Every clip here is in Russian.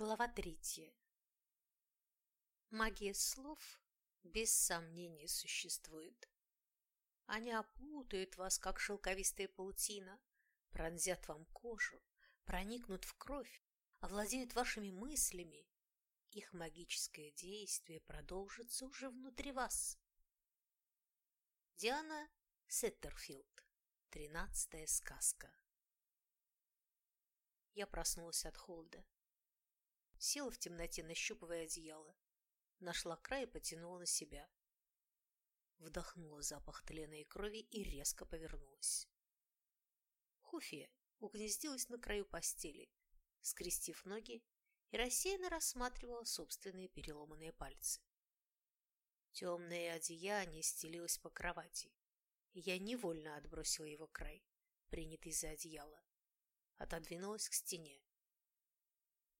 Глава третья. Магия слов без сомнений существует. Они опутают вас, как шелковистая паутина, пронзят вам кожу, проникнут в кровь, овладеют вашими мыслями. Их магическое действие продолжится уже внутри вас. Диана Сеттерфилд. Тринадцатая сказка. Я проснулась от холода. Села в темноте, нащупывая одеяло. Нашла край и потянула на себя. Вдохнула запах тлена и крови и резко повернулась. Хуфия угнездилась на краю постели, скрестив ноги и рассеянно рассматривала собственные переломанные пальцы. Темное одеяние стелилось по кровати, и я невольно отбросила его край, принятый за одеяло. Отодвинулась к стене.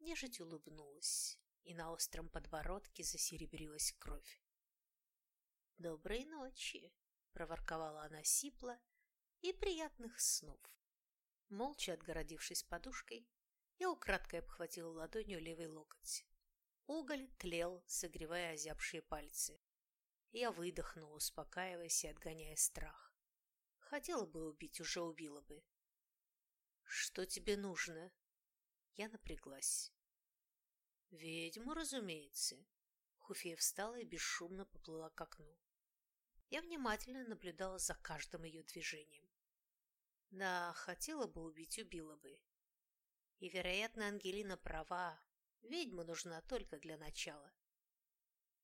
Нежить улыбнулась, и на остром подбородке засеребрилась кровь. «Доброй ночи!» — проворковала она сипло, «и приятных снов!» Молча отгородившись подушкой, я украдкой обхватила ладонью левый локоть. Уголь тлел, согревая озябшие пальцы. Я выдохнула, успокаиваясь и отгоняя страх. Хотела бы убить, уже убила бы. «Что тебе нужно?» Я напряглась. «Ведьму, разумеется». Хуфея встала и бесшумно поплыла к окну. Я внимательно наблюдала за каждым ее движением. Да, хотела бы убить, убила бы. И, вероятно, Ангелина права. Ведьма нужна только для начала.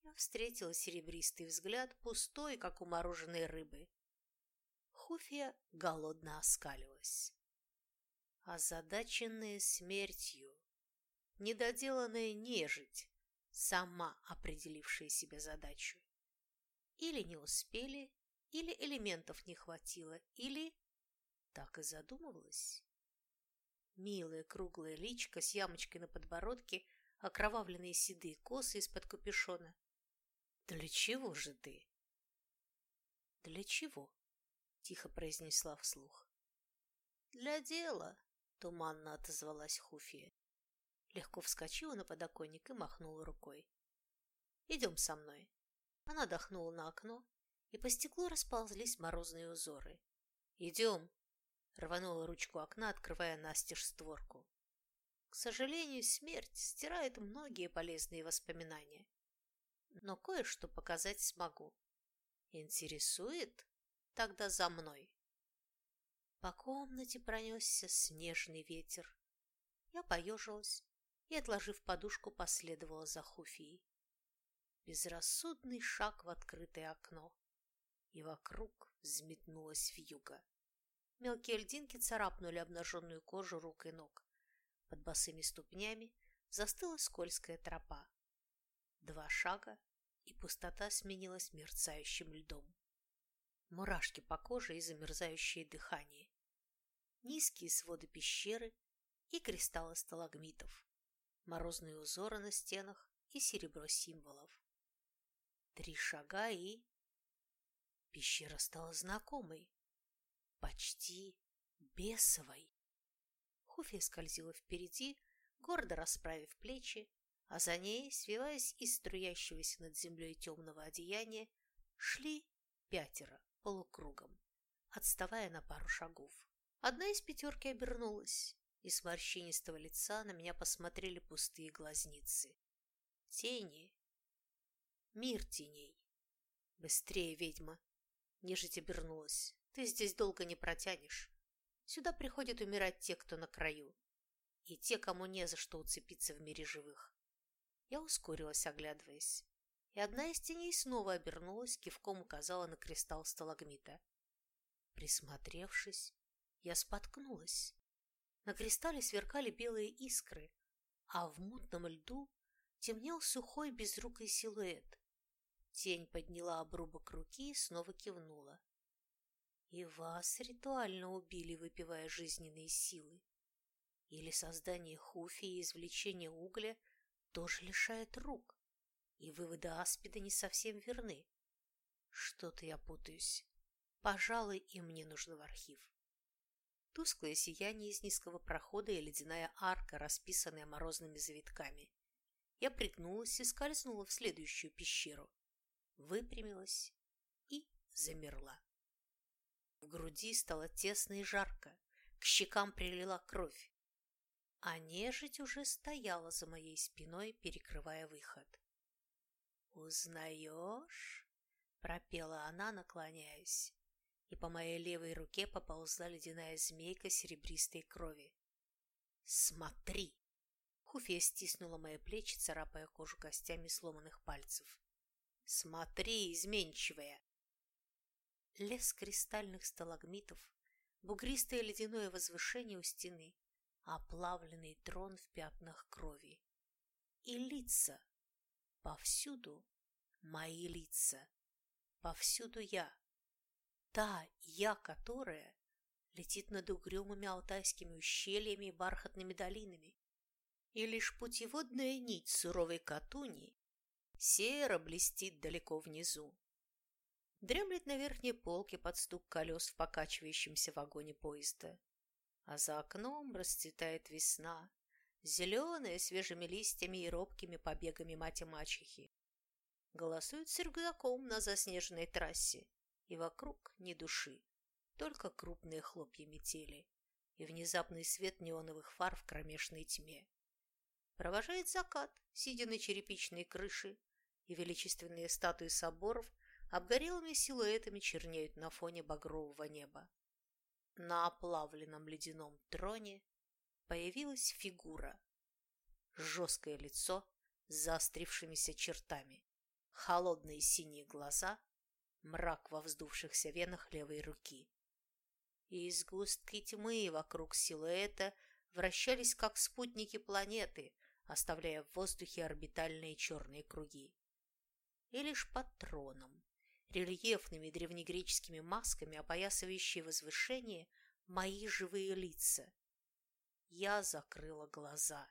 Я встретила серебристый взгляд, пустой, как у мороженой рыбы. Хуфия голодно оскалилась озадаченная смертью, недоделанная нежить, сама определившая себе задачу. Или не успели, или элементов не хватило, или так и задумывалась. Милая круглая личка с ямочкой на подбородке, окровавленные седые косы из-под капюшона. «Для чего же ты?» «Для чего?» — тихо произнесла вслух. «Для дела», Туманно отозвалась Хуфия. Легко вскочила на подоконник и махнула рукой. «Идем со мной». Она дохнула на окно, и по стеклу расползлись морозные узоры. «Идем!» — рванула ручку окна, открывая настежь створку. К сожалению, смерть стирает многие полезные воспоминания. Но кое-что показать смогу. Интересует? Тогда за мной. По комнате пронесся снежный ветер. Я поежилась и, отложив подушку, последовала за Хуфией. Безрассудный шаг в открытое окно, и вокруг взметнулась вьюга. Мелкие льдинки царапнули обнаженную кожу рук и ног. Под босыми ступнями застыла скользкая тропа. Два шага, и пустота сменилась мерцающим льдом. Мурашки по коже и замерзающее дыхание низкие своды пещеры и кристаллы сталагмитов, морозные узоры на стенах и серебро символов. Три шага и... Пещера стала знакомой, почти бесовой. Хуфия скользила впереди, гордо расправив плечи, а за ней, свиваясь из струящегося над землей темного одеяния, шли пятеро полукругом, отставая на пару шагов. Одна из пятерки обернулась, и с морщинистого лица на меня посмотрели пустые глазницы. Тени. Мир теней. Быстрее, ведьма. Нежить обернулась. Ты здесь долго не протянешь. Сюда приходят умирать те, кто на краю. И те, кому не за что уцепиться в мире живых. Я ускорилась, оглядываясь. И одна из теней снова обернулась, кивком указала на кристалл сталагмита. Присмотревшись, я споткнулась. На кристалле сверкали белые искры, а в мутном льду темнел сухой безрукий силуэт. Тень подняла обрубок руки и снова кивнула. И вас ритуально убили, выпивая жизненные силы. Или создание хуфи и извлечение угля тоже лишает рук, и выводы аспида не совсем верны. Что-то я путаюсь. Пожалуй, и мне нужно в архив. Тусклое сияние из низкого прохода и ледяная арка, расписанная морозными завитками. Я пригнулась и скользнула в следующую пещеру, выпрямилась и замерла. В груди стало тесно и жарко, к щекам прилила кровь, а нежить уже стояла за моей спиной, перекрывая выход. «Узнаешь?» – пропела она, наклоняясь, и по моей левой руке поползла ледяная змейка серебристой крови. «Смотри!» Хуфия стиснула мои плечи, царапая кожу костями сломанных пальцев. «Смотри, изменчивая!» Лес кристальных сталагмитов, бугристое ледяное возвышение у стены, оплавленный трон в пятнах крови. И лица. Повсюду мои лица. Повсюду я. Та я, которая летит над угрюмыми алтайскими ущельями и бархатными долинами. И лишь путеводная нить суровой катуни серо блестит далеко внизу. Дремлет на верхней полке под стук колес в покачивающемся вагоне поезда. А за окном расцветает весна, зеленая, свежими листьями и робкими побегами мати-мачехи. Голосуют с рюкзаком на заснеженной трассе, и вокруг ни души, только крупные хлопья метели и внезапный свет неоновых фар в кромешной тьме. Провожает закат, сидя на черепичной крыше, и величественные статуи соборов обгорелыми силуэтами чернеют на фоне багрового неба. На оплавленном ледяном троне появилась фигура. Жесткое лицо с заострившимися чертами, холодные синие глаза, мрак во вздувшихся венах левой руки. И изгустки тьмы вокруг силуэта вращались, как спутники планеты, оставляя в воздухе орбитальные черные круги. И лишь под троном, рельефными древнегреческими масками, опоясывающие возвышение, мои живые лица. Я закрыла глаза,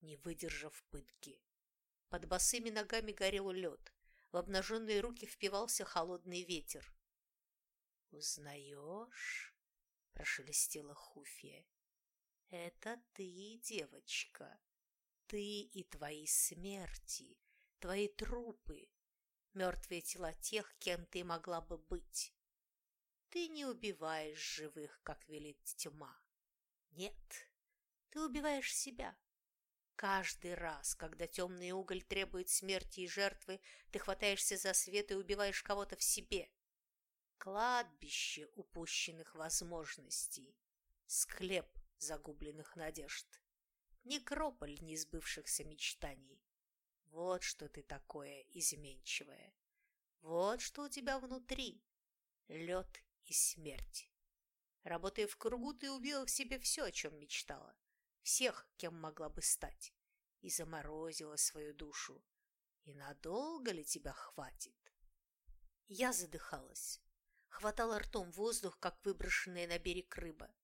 не выдержав пытки. Под босыми ногами горел лед, в обнаженные руки впивался холодный ветер. «Узнаешь?» – прошелестела Хуфия. «Это ты, девочка, ты и твои смерти, твои трупы, мертвые тела тех, кем ты могла бы быть. Ты не убиваешь живых, как велит тьма. Нет, ты убиваешь себя. Каждый раз, когда темный уголь требует смерти и жертвы, ты хватаешься за свет и убиваешь кого-то в себе. Кладбище упущенных возможностей, склеп загубленных надежд, некрополь несбывшихся мечтаний. Вот что ты такое изменчивое. Вот что у тебя внутри. Лед и смерть. Работая в кругу, ты убила в себе все, о чем мечтала. Всех, кем могла бы стать. И заморозила свою душу. И надолго ли тебя хватит? Я задыхалась. Хватала ртом воздух, как выброшенная на берег рыба.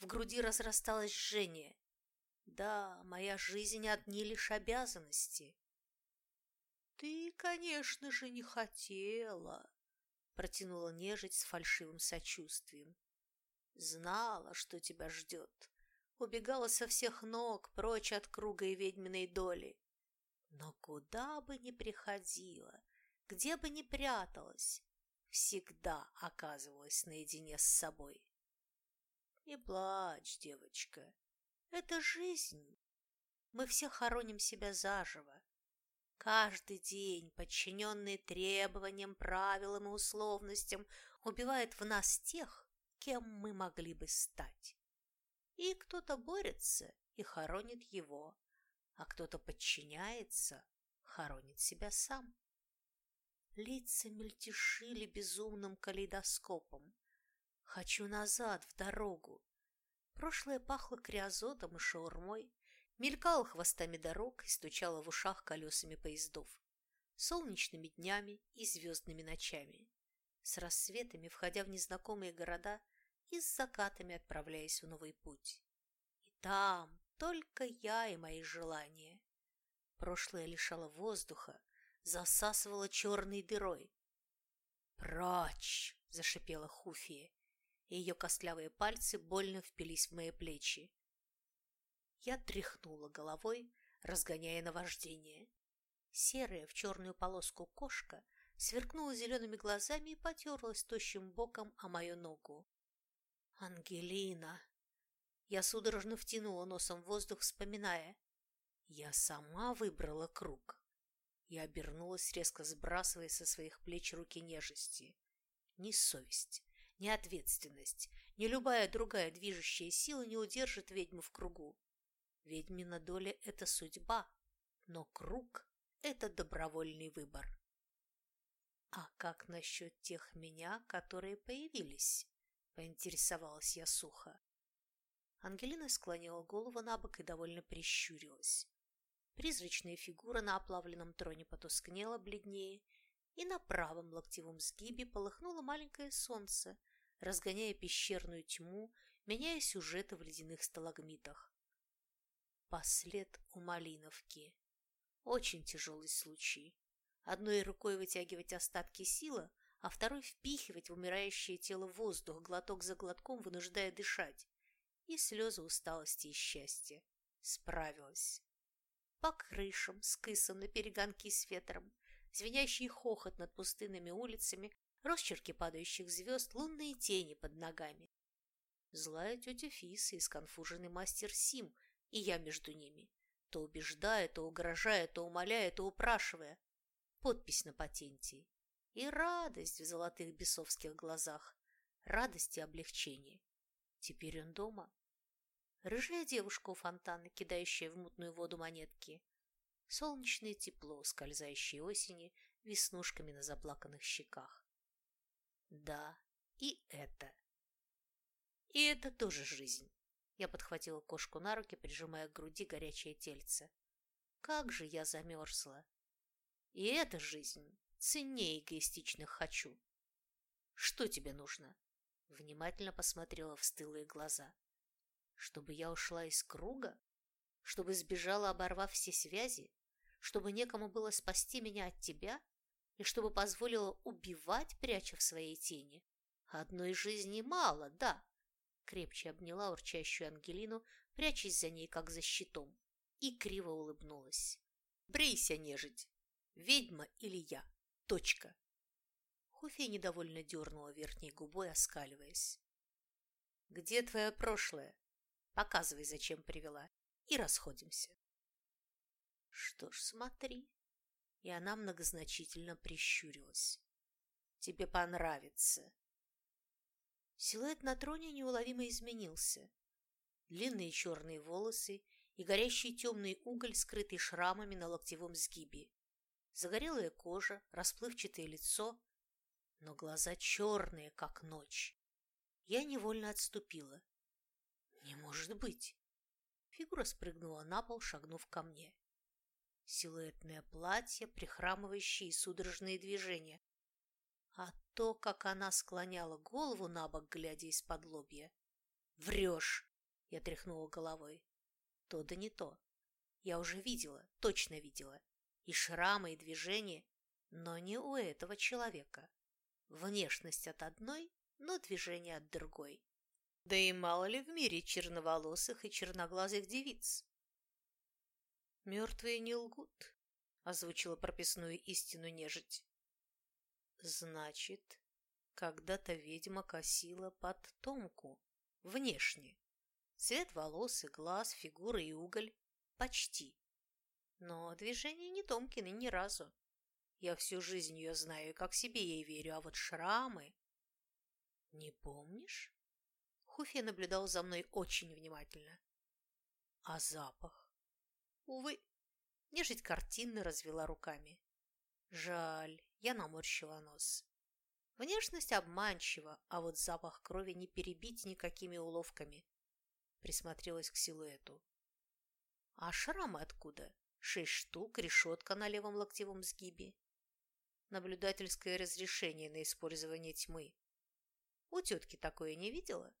В груди разрасталось жжение. Да, моя жизнь одни лишь обязанности. «Ты, конечно же, не хотела», — протянула нежить с фальшивым сочувствием. «Знала, что тебя ждет. Убегала со всех ног, прочь от круга и ведьминой доли. Но куда бы ни приходила, где бы ни пряталась, всегда оказывалась наедине с собой. Не плачь, девочка, это жизнь. Мы все хороним себя заживо, Каждый день, подчиненный требованиям, правилам и условностям, убивает в нас тех, кем мы могли бы стать. И кто-то борется и хоронит его, а кто-то подчиняется, хоронит себя сам. Лица мельтешили безумным калейдоскопом. Хочу назад, в дорогу. Прошлое пахло криозотом и шаурмой, мелькала хвостами дорог и стучала в ушах колесами поездов, солнечными днями и звездными ночами, с рассветами входя в незнакомые города и с закатами отправляясь в новый путь. И там только я и мои желания. Прошлое лишало воздуха, засасывало черной дырой. «Прочь!» – зашипела Хуфия. и ее костлявые пальцы больно впились в мои плечи. Я тряхнула головой, разгоняя наваждение. Серая в черную полоску кошка сверкнула зелеными глазами и потерлась тощим боком о мою ногу. «Ангелина!» Я судорожно втянула носом в воздух, вспоминая. Я сама выбрала круг. Я обернулась, резко сбрасывая со своих плеч руки нежести. Ни совесть, ни ответственность, ни любая другая движущая сила не удержит ведьму в кругу. Ведьмина доля – это судьба, но круг – это добровольный выбор. А как насчет тех меня, которые появились? Поинтересовалась я сухо. Ангелина склонила голову на бок и довольно прищурилась. Призрачная фигура на оплавленном троне потускнела бледнее, и на правом локтевом сгибе полыхнуло маленькое солнце, разгоняя пещерную тьму, меняя сюжеты в ледяных сталагмитах. Послед у Малиновки. Очень тяжелый случай. Одной рукой вытягивать остатки силы, а второй впихивать в умирающее тело воздух, глоток за глотком, вынуждая дышать. И слезы усталости и счастья. Справилась. По крышам, с кысом на перегонки с ветром, звенящий хохот над пустынными улицами, росчерки падающих звезд, лунные тени под ногами. Злая тетя Фиса и сконфуженный мастер Сим, и я между ними, то убеждая, то угрожая, то умоляя, то упрашивая. Подпись на патенте. И радость в золотых бесовских глазах, радость и облегчение. Теперь он дома. Рыжая девушка у фонтана, кидающая в мутную воду монетки, солнечное тепло, скользящее осени веснушками на заплаканных щеках. Да, и это. И это тоже жизнь. Я подхватила кошку на руки, прижимая к груди горячее тельце. Как же я замерзла! И эта жизнь ценнее эгоистичных «хочу». Что тебе нужно? Внимательно посмотрела в стылые глаза. Чтобы я ушла из круга? Чтобы сбежала, оборвав все связи? чтобы некому было спасти меня от тебя и чтобы позволила убивать, пряча в своей тени. Одной жизни мало, да. Крепче обняла урчащую Ангелину, прячась за ней, как за щитом, и криво улыбнулась. Брейся, нежить! Ведьма или я? Точка. Хуфия недовольно дернула верхней губой, оскаливаясь. «Где твое прошлое? Показывай, зачем привела, и расходимся». Что ж, смотри. И она многозначительно прищурилась. Тебе понравится. Силуэт на троне неуловимо изменился. Длинные черные волосы и горящий темный уголь, скрытый шрамами на локтевом сгибе. Загорелая кожа, расплывчатое лицо, но глаза черные, как ночь. Я невольно отступила. Не может быть. Фигура спрыгнула на пол, шагнув ко мне силуэтное платье, прихрамывающие и судорожные движения. А то, как она склоняла голову на бок, глядя из-под лобья. «Врешь!» — я тряхнула головой. «То да не то. Я уже видела, точно видела. И шрамы, и движения, но не у этого человека. Внешность от одной, но движение от другой. Да и мало ли в мире черноволосых и черноглазых девиц. «Мертвые не лгут», — озвучила прописную истину нежить. «Значит, когда-то ведьма косила под Томку, внешне. Цвет волос и глаз, фигура и уголь. Почти. Но движение не Томкины ни разу. Я всю жизнь ее знаю и как себе ей верю, а вот шрамы... Не помнишь? Хуфия наблюдал за мной очень внимательно. А запах? Увы, нежить картинно развела руками. Жаль, я наморщила нос. Внешность обманчива, а вот запах крови не перебить никакими уловками. Присмотрелась к силуэту. А шрамы откуда? Шесть штук, решетка на левом локтевом сгибе. Наблюдательское разрешение на использование тьмы. У тетки такое не видела?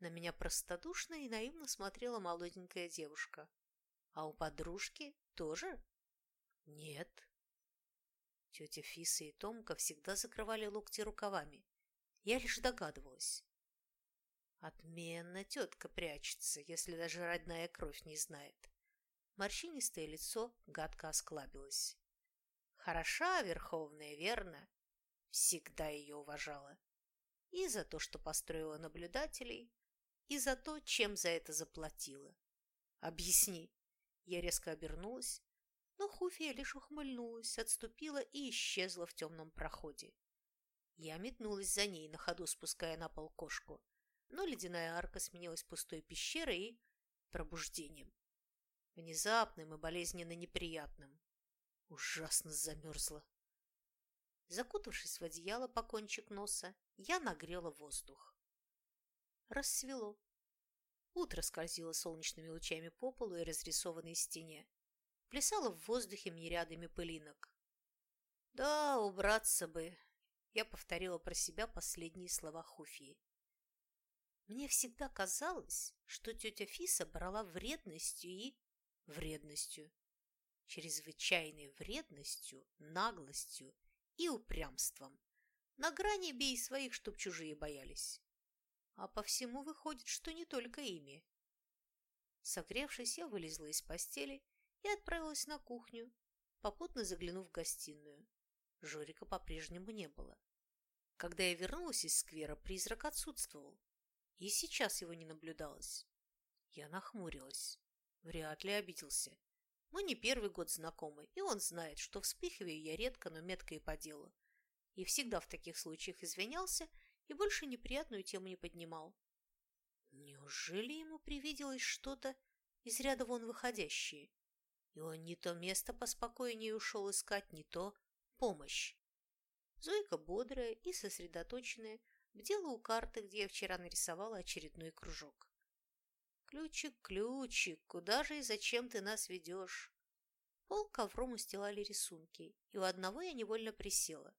На меня простодушно и наивно смотрела молоденькая девушка. А у подружки тоже? Нет. Тетя Фиса и Томка всегда закрывали локти рукавами. Я лишь догадывалась. Отменно тетка прячется, если даже родная кровь не знает. Морщинистое лицо гадко осклабилось. Хороша Верховная, верно? Всегда ее уважала. И за то, что построила наблюдателей, и за то, чем за это заплатила. Объясни. Я резко обернулась, но Хуфия лишь ухмыльнулась, отступила и исчезла в темном проходе. Я метнулась за ней, на ходу спуская на пол кошку, но ледяная арка сменилась пустой пещерой и пробуждением. Внезапным и болезненно неприятным. Ужасно замерзла. Закутавшись в одеяло по кончик носа, я нагрела воздух. Рассвело. Утро скользило солнечными лучами по полу и разрисованной стене. Плясало в воздухе мириадами пылинок. Да, убраться бы. Я повторила про себя последние слова Хуфии. Мне всегда казалось, что тетя Фиса брала вредностью и вредностью, чрезвычайной вредностью, наглостью и упрямством. На грани бей своих, чтоб чужие боялись. А по всему выходит, что не только ими. Согревшись, я вылезла из постели и отправилась на кухню, попутно заглянув в гостиную. Жорика по-прежнему не было. Когда я вернулась из сквера, призрак отсутствовал. И сейчас его не наблюдалось. Я нахмурилась. Вряд ли обиделся. Мы не первый год знакомы, и он знает, что вспыхиваю я редко, но метко и по делу. И всегда в таких случаях извинялся и больше неприятную тему не поднимал. Неужели ему привиделось что-то из ряда вон выходящее? И он не то место поспокойнее ушел искать, не то помощь. Зойка бодрая и сосредоточенная бдела у карты, где я вчера нарисовала очередной кружок. «Ключик, ключик, куда же и зачем ты нас ведешь?» Пол ковром устилали рисунки, и у одного я невольно присела.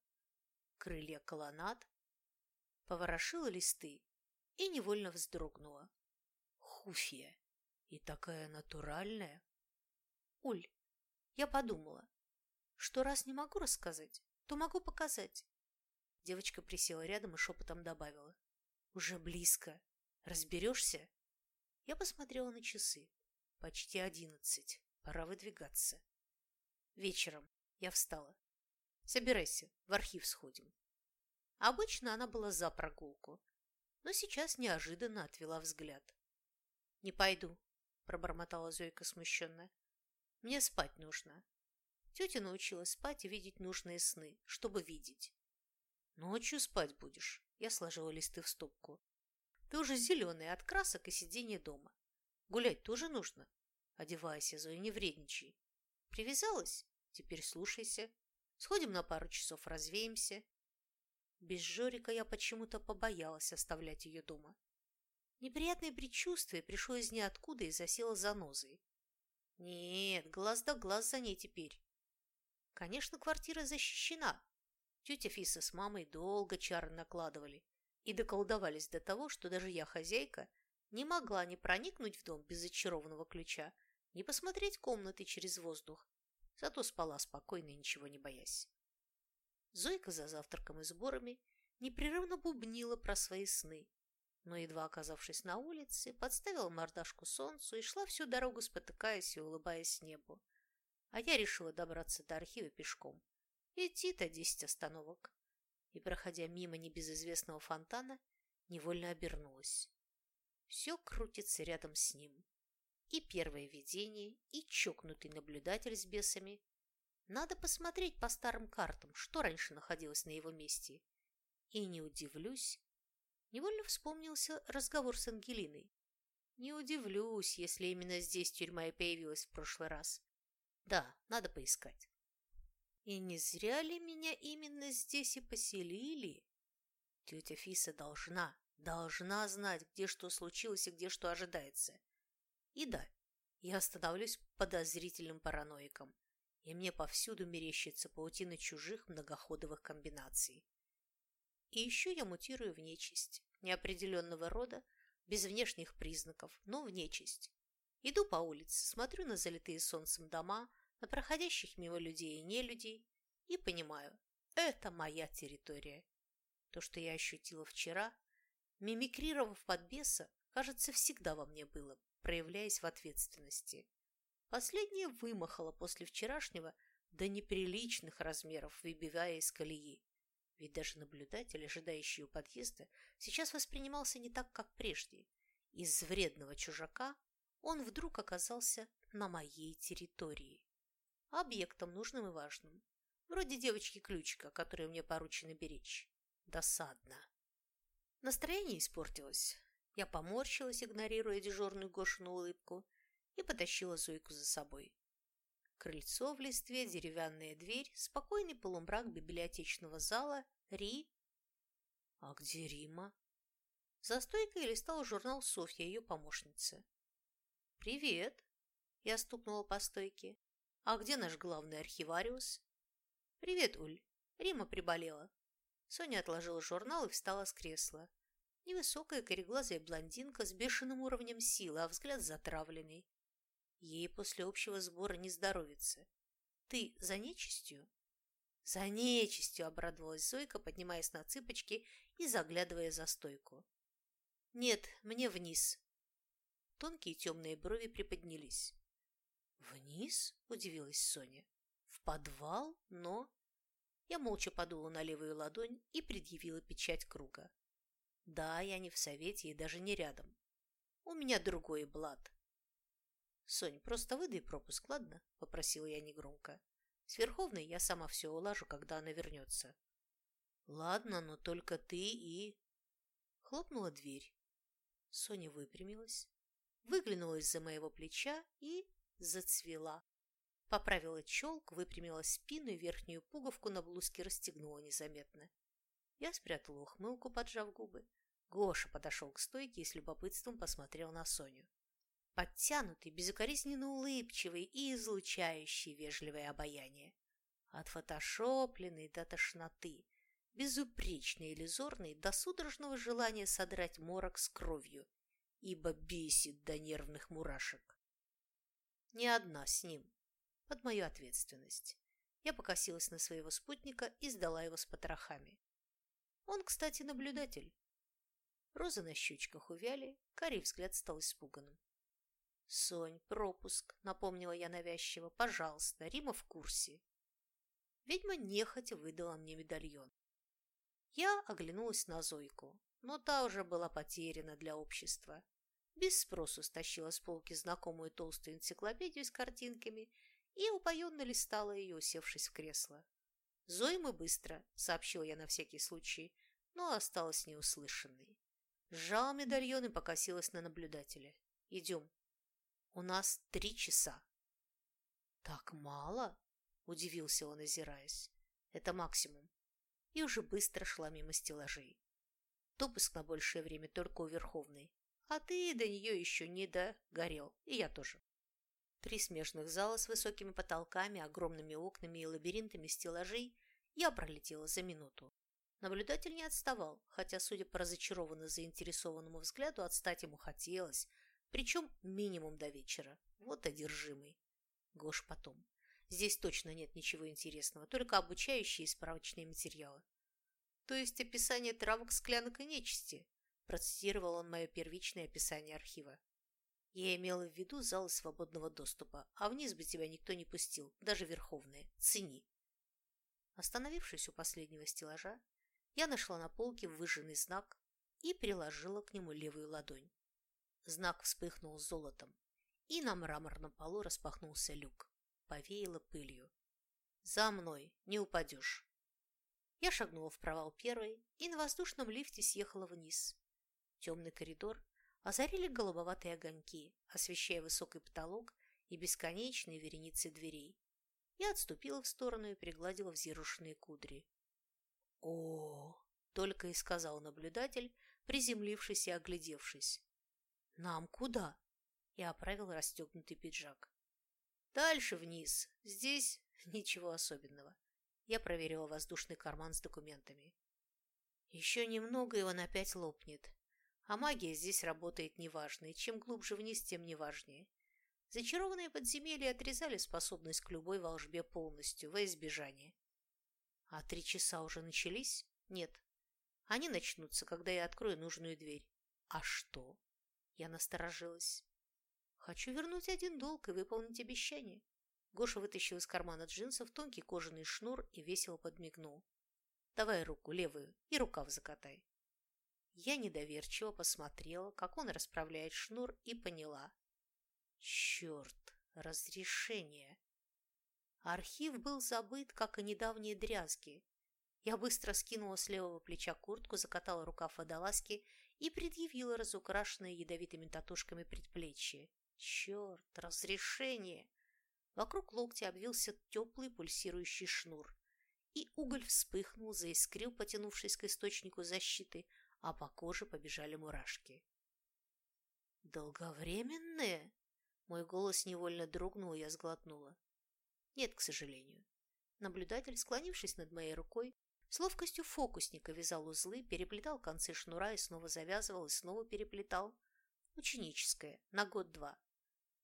Крылья колоннад, поворошила листы и невольно вздрогнула. Хуфия! И такая натуральная! Уль, я подумала, что раз не могу рассказать, то могу показать. Девочка присела рядом и шепотом добавила. Уже близко. Разберешься? Я посмотрела на часы. Почти одиннадцать. Пора выдвигаться. Вечером я встала. Собирайся, в архив сходим. Обычно она была за прогулку, но сейчас неожиданно отвела взгляд. «Не пойду», – пробормотала Зойка смущенно. «Мне спать нужно». Тетя научилась спать и видеть нужные сны, чтобы видеть. «Ночью спать будешь», – я сложила листы в стопку. Ты уже зеленый от красок и сидения дома. Гулять тоже нужно. Одевайся, Зоя, не вредничай. Привязалась? Теперь слушайся. Сходим на пару часов, развеемся. Без Жорика я почему-то побоялась оставлять ее дома. Неприятное предчувствие пришло из ниоткуда и засело занозой. Нет, глаз да глаз за ней теперь. Конечно, квартира защищена. Тетя Фиса с мамой долго чары накладывали, и доколдовались до того, что даже я, хозяйка, не могла ни проникнуть в дом без зачарованного ключа, ни посмотреть комнаты через воздух, зато спала спокойно и ничего не боясь. Зойка за завтраком и сборами непрерывно бубнила про свои сны, но, едва оказавшись на улице, подставила мордашку солнцу и шла всю дорогу, спотыкаясь и улыбаясь небу. А я решила добраться до архива пешком. Идти-то десять остановок и, проходя мимо небезызвестного фонтана, невольно обернулась. Все крутится рядом с ним. И первое видение, и чокнутый наблюдатель с бесами. Надо посмотреть по старым картам, что раньше находилось на его месте. И не удивлюсь. Невольно вспомнился разговор с Ангелиной. Не удивлюсь, если именно здесь тюрьма и появилась в прошлый раз. Да, надо поискать. И не зря ли меня именно здесь и поселили? Тетя Фиса должна, должна знать, где что случилось и где что ожидается. И да, я становлюсь подозрительным параноиком, и мне повсюду мерещится паутина чужих многоходовых комбинаций. И еще я мутирую в нечисть, неопределенного рода, без внешних признаков, но в нечисть. Иду по улице, смотрю на залитые солнцем дома, на проходящих мимо людей и нелюдей и понимаю, это моя территория. То, что я ощутила вчера, Мимикрировав под беса, кажется, всегда во мне было, проявляясь в ответственности. Последнее вымахало после вчерашнего до неприличных размеров, выбивая из колеи. Ведь даже наблюдатель, ожидающий у подъезда, сейчас воспринимался не так, как прежде. Из вредного чужака он вдруг оказался на моей территории. Объектом нужным и важным. Вроде девочки-ключика, которую мне поручено беречь. Досадно. Настроение испортилось. Я поморщилась, игнорируя дежурную Гошину улыбку, и потащила Зойку за собой. Крыльцо в листве, деревянная дверь, спокойный полумрак библиотечного зала, Ри... А где Рима? За стойкой листал журнал Софья, ее помощница. «Привет!» – я стукнула по стойке. «А где наш главный архивариус?» «Привет, Уль. Рима приболела». Соня отложила журнал и встала с кресла. Невысокая кореглазая блондинка с бешеным уровнем силы, а взгляд затравленный. Ей после общего сбора не здоровится. Ты за нечистью? За нечистью, обрадовалась Зойка, поднимаясь на цыпочки и заглядывая за стойку. Нет, мне вниз. Тонкие темные брови приподнялись. Вниз? Удивилась Соня. В подвал? Но... Я молча подула на левую ладонь и предъявила печать круга. Да, я не в совете и даже не рядом. У меня другой блат. «Сонь, просто выдай пропуск, ладно?» – попросила я негромко. «С Верховной я сама все улажу, когда она вернется». «Ладно, но только ты и...» Хлопнула дверь. Соня выпрямилась, выглянула из-за моего плеча и зацвела. Поправила челк, выпрямила спину и верхнюю пуговку на блузке расстегнула незаметно. Я спрятала ухмылку, поджав губы. Гоша подошел к стойке и с любопытством посмотрел на Соню подтянутый, безукоризненно улыбчивый и излучающий вежливое обаяние. Отфотошопленный до тошноты, безупречный иллюзорный до судорожного желания содрать морок с кровью, ибо бесит до нервных мурашек. Не одна с ним, под мою ответственность. Я покосилась на своего спутника и сдала его с потрохами. Он, кстати, наблюдатель. Розы на щечках увяли, карий взгляд стал испуганным. «Сонь, пропуск», — напомнила я навязчиво. «Пожалуйста, Рима в курсе». Ведьма нехотя выдала мне медальон. Я оглянулась на Зойку, но та уже была потеряна для общества. Без спросу стащила с полки знакомую толстую энциклопедию с картинками и упоенно листала ее, усевшись в кресло. «Зои мы быстро», — сообщил я на всякий случай, но осталась неуслышанной. Сжала медальон и покосилась на наблюдателя. «Идем». У нас три часа. Так мало? Удивился он, озираясь. Это максимум. И уже быстро шла мимо стеллажей. Допуск на большее время только у Верховной. А ты до нее еще не догорел. И я тоже. Три смежных зала с высокими потолками, огромными окнами и лабиринтами стеллажей я пролетела за минуту. Наблюдатель не отставал, хотя, судя по разочарованно заинтересованному взгляду, отстать ему хотелось, причем минимум до вечера. Вот одержимый. Гош потом. Здесь точно нет ничего интересного, только обучающие и справочные материалы. То есть описание травок, склянок и нечисти, процитировал он мое первичное описание архива. Я имела в виду залы свободного доступа, а вниз бы тебя никто не пустил, даже верховные. Цени. Остановившись у последнего стеллажа, я нашла на полке выжженный знак и приложила к нему левую ладонь. Знак вспыхнул золотом, и на мраморном полу распахнулся люк. Повеяло пылью. «За мной! Не упадешь!» Я шагнула в провал первой и на воздушном лифте съехала вниз. Темный коридор озарили голубоватые огоньки, освещая высокий потолок и бесконечные вереницы дверей. Я отступила в сторону и пригладила взъерушенные кудри. о только и сказал наблюдатель, приземлившись и оглядевшись. «Нам куда?» и оправил расстегнутый пиджак. «Дальше вниз. Здесь ничего особенного». Я проверила воздушный карман с документами. Еще немного, и он опять лопнет. А магия здесь работает неважно, и чем глубже вниз, тем неважнее. Зачарованные подземелья отрезали способность к любой волжбе полностью, во избежание. А три часа уже начались? Нет. Они начнутся, когда я открою нужную дверь. А что? Я насторожилась. Хочу вернуть один долг и выполнить обещание. Гоша вытащил из кармана джинсов тонкий кожаный шнур и весело подмигнул. Давай руку левую и рукав закатай. Я недоверчиво посмотрела, как он расправляет шнур, и поняла. Черт, разрешение. Архив был забыт, как и недавние дрязги. Я быстро скинула с левого плеча куртку, закатала рукав водолазки и предъявила разукрашенное ядовитыми татушками предплечье. Черт, разрешение! Вокруг локтя обвился теплый пульсирующий шнур, и уголь вспыхнул, заискрил, потянувшись к источнику защиты, а по коже побежали мурашки. «Долговременные?» Мой голос невольно дрогнул, я сглотнула. Нет, к сожалению. Наблюдатель, склонившись над моей рукой, с ловкостью фокусника вязал узлы, переплетал концы шнура и снова завязывал, и снова переплетал. Ученическое, на год-два.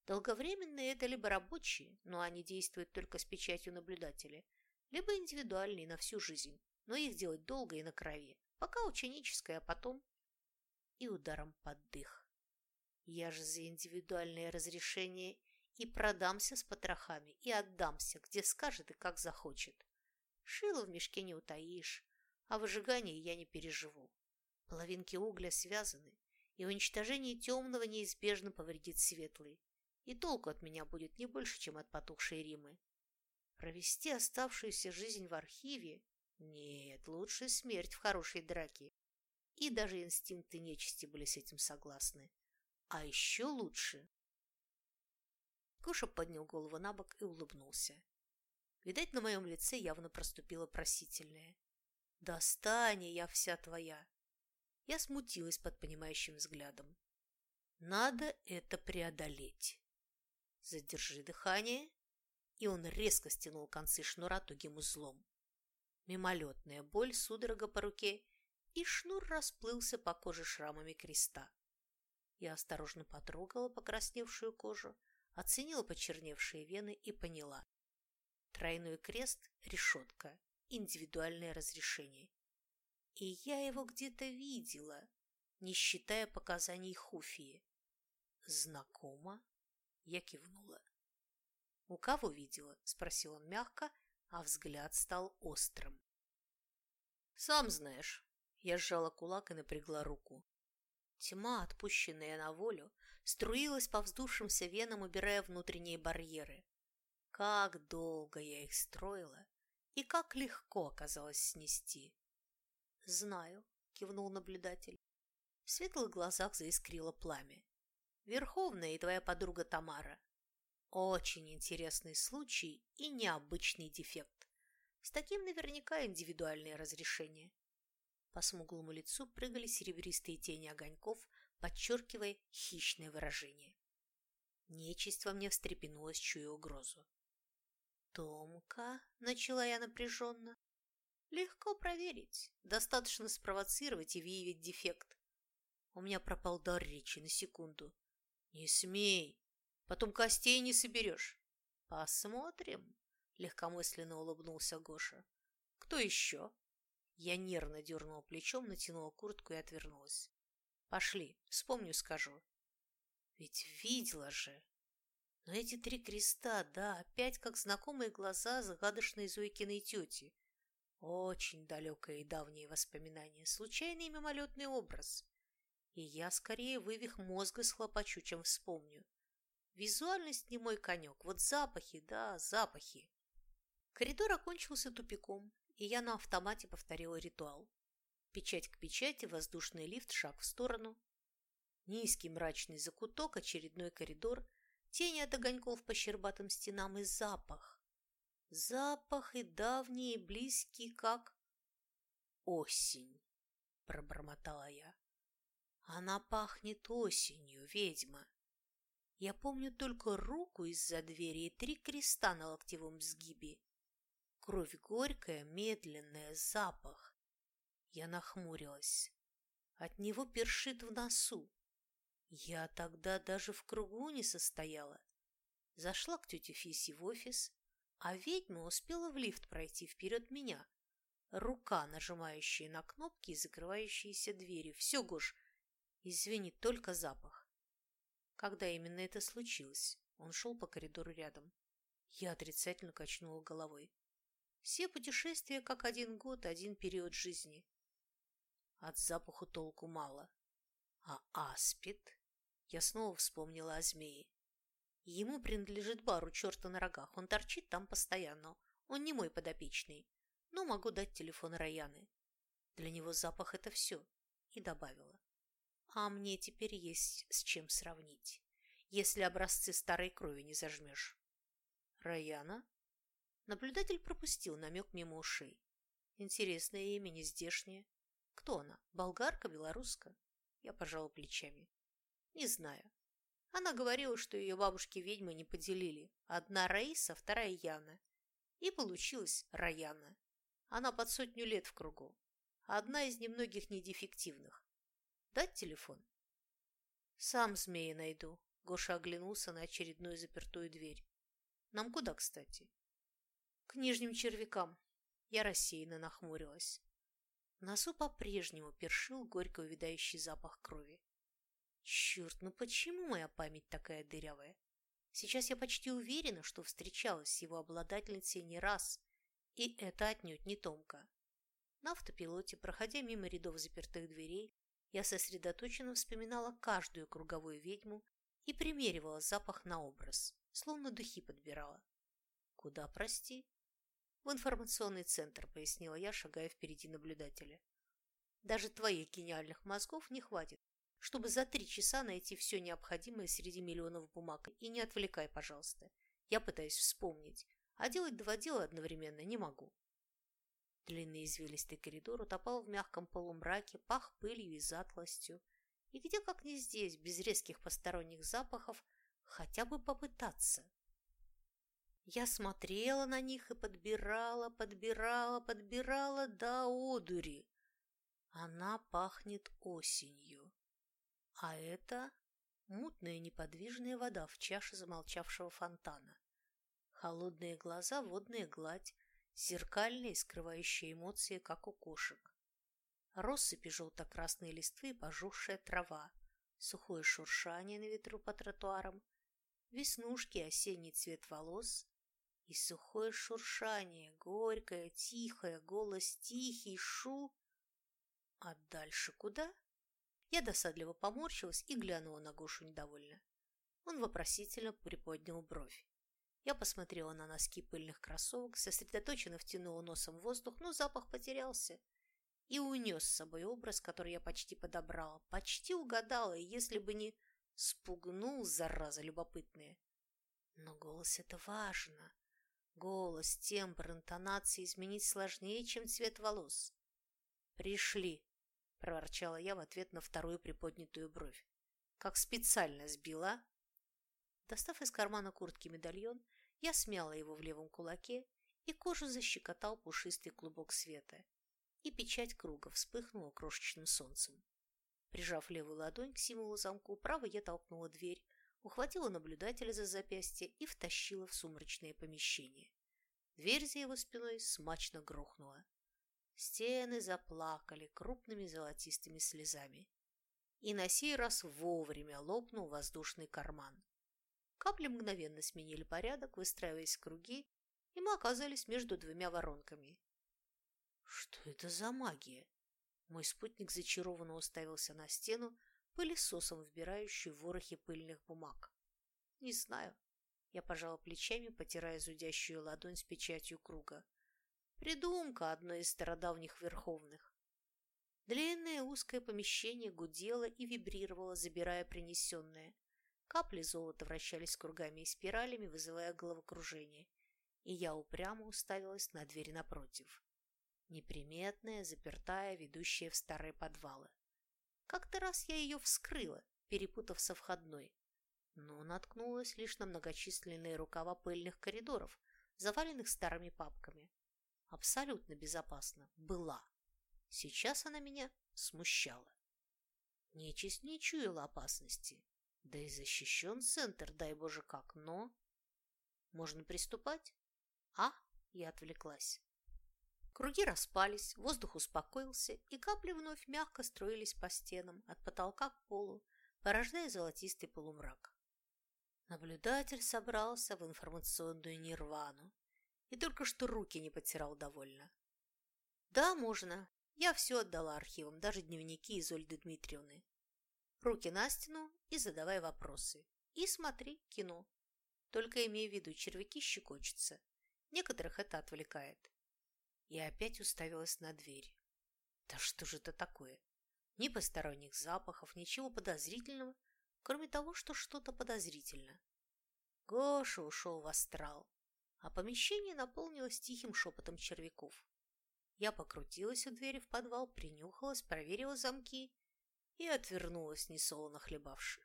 Долговременные – это либо рабочие, но они действуют только с печатью наблюдателя, либо индивидуальные на всю жизнь, но их делать долго и на крови, пока ученическое, а потом и ударом под дых. Я же за индивидуальное разрешение и продамся с потрохами, и отдамся, где скажет и как захочет. Шило в мешке не утаишь, а выжигание я не переживу. Половинки угля связаны, и уничтожение темного неизбежно повредит светлый, и толку от меня будет не больше, чем от потухшей Римы. Провести оставшуюся жизнь в архиве? Нет, лучше смерть в хорошей драке. И даже инстинкты нечисти были с этим согласны. А еще лучше Гоша поднял голову на бок и улыбнулся. Видать, на моем лице явно проступило просительное. «Достань, я вся твоя!» Я смутилась под понимающим взглядом. «Надо это преодолеть!» «Задержи дыхание!» И он резко стянул концы шнура тугим узлом. Мимолетная боль, судорога по руке, и шнур расплылся по коже шрамами креста. Я осторожно потрогала покрасневшую кожу, оценила почерневшие вены и поняла. Тройной крест – решетка, индивидуальное разрешение. И я его где-то видела, не считая показаний Хуфии. Знакомо? Я кивнула. «У кого видела?» – спросил он мягко, а взгляд стал острым. «Сам знаешь». Я сжала кулак и напрягла руку. Тьма, отпущенная на волю, струилась по вздувшимся венам, убирая внутренние барьеры. Как долго я их строила и как легко оказалось снести. «Знаю», — кивнул наблюдатель. В светлых глазах заискрило пламя. «Верховная и твоя подруга Тамара. Очень интересный случай и необычный дефект. С таким наверняка индивидуальное разрешение». По смуглому лицу прыгали серебристые тени огоньков, подчеркивая хищное выражение. Нечисть во мне встрепенулась, чуя угрозу. «Томка», — начала я напряженно, — «легко проверить. Достаточно спровоцировать и выявить дефект. У меня пропал дар речи на секунду. Не смей, потом костей не соберешь. Посмотрим», — легкомысленно улыбнулся Гоша. «Кто еще?» Я нервно дернула плечом, натянула куртку и отвернулась. Пошли, вспомню, скажу. Ведь видела же. Но эти три креста, да, опять как знакомые глаза загадочной Зойкиной тети. Очень далекое и давние воспоминания, случайный мимолетный образ. И я скорее вывих мозга схлопочу, чем вспомню. Визуальность не мой конек, вот запахи, да, запахи. Коридор окончился тупиком, и я на автомате повторила ритуал. Печать к печати, воздушный лифт, шаг в сторону. Низкий мрачный закуток, очередной коридор, тени от огоньков по щербатым стенам и запах. Запах и давний, и близкий, как... «Осень», — пробормотала я. «Она пахнет осенью, ведьма». Я помню только руку из-за двери и три креста на локтевом сгибе. Кровь горькая, медленная, запах. Я нахмурилась. От него першит в носу. Я тогда даже в кругу не состояла. Зашла к тете Фисе в офис, а ведьма успела в лифт пройти вперед меня. рука, нажимающая на кнопки и закрывающиеся двери. Все, Гош, извини, только запах. Когда именно это случилось? Он шел по коридору рядом. Я отрицательно качнула головой. Все путешествия как один год, один период жизни. От запаху толку мало. А аспид? Я снова вспомнила о змее. Ему принадлежит бар у черта на рогах. Он торчит там постоянно. Он не мой подопечный. Но могу дать телефон Раяны. Для него запах – это все. И добавила. А мне теперь есть с чем сравнить, если образцы старой крови не зажмешь. Раяна? Наблюдатель пропустил намек мимо ушей. Интересное имя, не здешнее. Кто она? Болгарка, белоруска? Я пожала плечами. Не знаю. Она говорила, что ее бабушки-ведьмы не поделили. Одна Раиса, вторая Яна. И получилась Раяна. Она под сотню лет в кругу. Одна из немногих недефективных. Дать телефон? Сам змеи найду. Гоша оглянулся на очередную запертую дверь. Нам куда, кстати? К нижним червякам. Я рассеянно нахмурилась. В носу по-прежнему першил горько увядающий запах крови. Черт, ну почему моя память такая дырявая? Сейчас я почти уверена, что встречалась с его обладательницей не раз, и это отнюдь не Томка. На автопилоте, проходя мимо рядов запертых дверей, я сосредоточенно вспоминала каждую круговую ведьму и примеривала запах на образ, словно духи подбирала. Куда, прости? В информационный центр, пояснила я, шагая впереди наблюдателя. Даже твоих гениальных мозгов не хватит, чтобы за три часа найти все необходимое среди миллионов бумаг. И не отвлекай, пожалуйста. Я пытаюсь вспомнить, а делать два дела одновременно не могу. Длинный извилистый коридор утопал в мягком полумраке, пах пылью и затлостью. И где, как не здесь, без резких посторонних запахов, хотя бы попытаться. Я смотрела на них и подбирала, подбирала, подбирала до одури. Она пахнет осенью. А это мутная неподвижная вода в чаше замолчавшего фонтана. Холодные глаза, водная гладь, зеркальные, скрывающие эмоции, как у кошек. Россыпи желто-красной листвы пожухшая трава, сухое шуршание на ветру по тротуарам, веснушки, осенний цвет волос и сухое шуршание, горькое, тихое, голос тихий, шу. А дальше куда? Я досадливо поморщилась и глянула на Гошу недовольно. Он вопросительно приподнял бровь. Я посмотрела на носки пыльных кроссовок, сосредоточенно втянула носом воздух, но запах потерялся и унес с собой образ, который я почти подобрала, почти угадала, если бы не спугнул, зараза любопытная. Но голос — это важно. Голос, тембр, интонации изменить сложнее, чем цвет волос. «Пришли», проворчала я в ответ на вторую приподнятую бровь. Как специально сбила. Достав из кармана куртки медальон, я смяла его в левом кулаке, и кожу защекотал пушистый клубок света, и печать круга вспыхнула крошечным солнцем. Прижав левую ладонь к символу замку, правой я толкнула дверь, ухватила наблюдателя за запястье и втащила в сумрачное помещение. Дверь за его спиной смачно грохнула. Стены заплакали крупными золотистыми слезами. И на сей раз вовремя лопнул воздушный карман. Капли мгновенно сменили порядок, выстраиваясь в круги, и мы оказались между двумя воронками. Что это за магия? Мой спутник зачарованно уставился на стену, пылесосом вбирающую ворохи пыльных бумаг. Не знаю. Я пожала плечами, потирая зудящую ладонь с печатью круга. Придумка одной из стародавних верховных. Длинное узкое помещение гудело и вибрировало, забирая принесенное. Капли золота вращались кругами и спиралями, вызывая головокружение, и я упрямо уставилась на дверь напротив. Неприметная, запертая, ведущая в старые подвалы. Как-то раз я ее вскрыла, перепутав со входной, но наткнулась лишь на многочисленные рукава пыльных коридоров, заваленных старыми папками абсолютно безопасна была. Сейчас она меня смущала. Нечисть не чуяла опасности. Да и защищен центр, дай боже как, но... Можно приступать? А? Я отвлеклась. Круги распались, воздух успокоился, и капли вновь мягко строились по стенам, от потолка к полу, порождая золотистый полумрак. Наблюдатель собрался в информационную нирвану и только что руки не потирал довольно. «Да, можно. Я все отдала архивам, даже дневники из Ольды Дмитриевны. Руки на стену и задавай вопросы. И смотри кино. Только имей в виду, червяки щекочутся. Некоторых это отвлекает. И опять уставилась на дверь. Да что же это такое? Ни посторонних запахов, ничего подозрительного, кроме того, что что-то подозрительно. Гоша ушел в астрал, а помещение наполнилось тихим шепотом червяков. Я покрутилась у двери в подвал, принюхалась, проверила замки и отвернулась, несолоно хлебавши.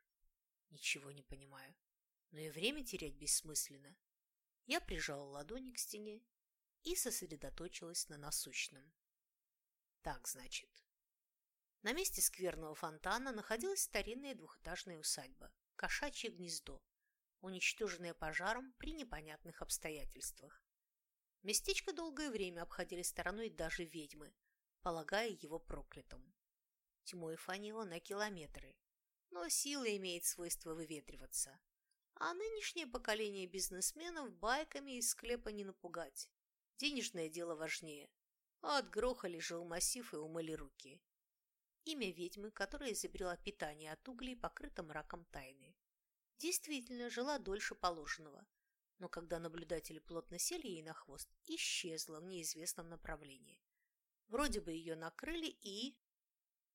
Ничего не понимаю но и время терять бессмысленно. Я прижала ладони к стене и сосредоточилась на насущном. Так, значит. На месте скверного фонтана находилась старинная двухэтажная усадьба, кошачье гнездо, уничтоженное пожаром при непонятных обстоятельствах. Местечко долгое время обходили стороной даже ведьмы, полагая его проклятым. Тьмой фанило на километры, но сила имеет свойство выветриваться а нынешнее поколение бизнесменов байками из склепа не напугать. Денежное дело важнее. А отгрохали жилмассив и умыли руки. Имя ведьмы, которая изобрела питание от углей, покрыто мраком тайны. Действительно, жила дольше положенного, но когда наблюдатели плотно сели ей на хвост, исчезла в неизвестном направлении. Вроде бы ее накрыли и...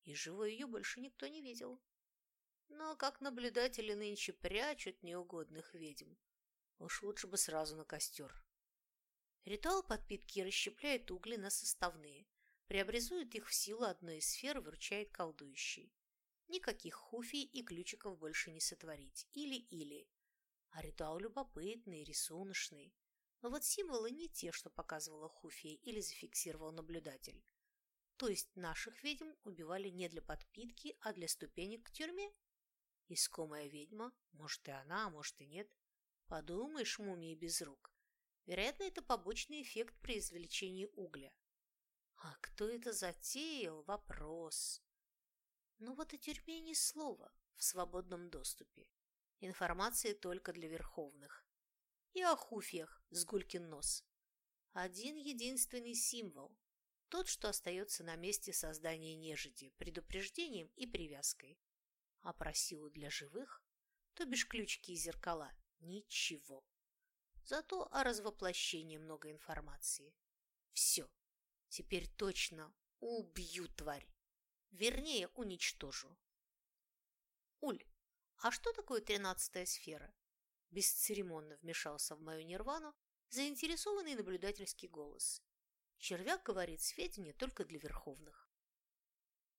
И живой ее больше никто не видел. Но как наблюдатели нынче прячут неугодных ведьм, уж лучше бы сразу на костер. Ритуал подпитки расщепляет угли на составные, преобразует их в силу одной из сфер, выручает колдующий. Никаких хуфий и ключиков больше не сотворить. Или-или. А ритуал любопытный, рисуночный. Но вот символы не те, что показывала Хуфия или зафиксировал наблюдатель. То есть наших ведьм убивали не для подпитки, а для ступенек к тюрьме? Искомая ведьма, может и она, а может и нет. Подумаешь, мумии без рук. Вероятно, это побочный эффект при извлечении угля. А кто это затеял? Вопрос. Ну вот о тюрьме ни слова в свободном доступе. Информация только для верховных. И о хуфьях с гулькин нос. Один единственный символ. Тот, что остается на месте создания нежити, предупреждением и привязкой. А про силу для живых, то бишь ключики и зеркала, ничего. Зато о развоплощении много информации. Все. Теперь точно убью тварь. Вернее, уничтожу. Уль, а что такое тринадцатая сфера? Бесцеремонно вмешался в мою нирвану заинтересованный наблюдательский голос. Червяк говорит сведения только для верховных.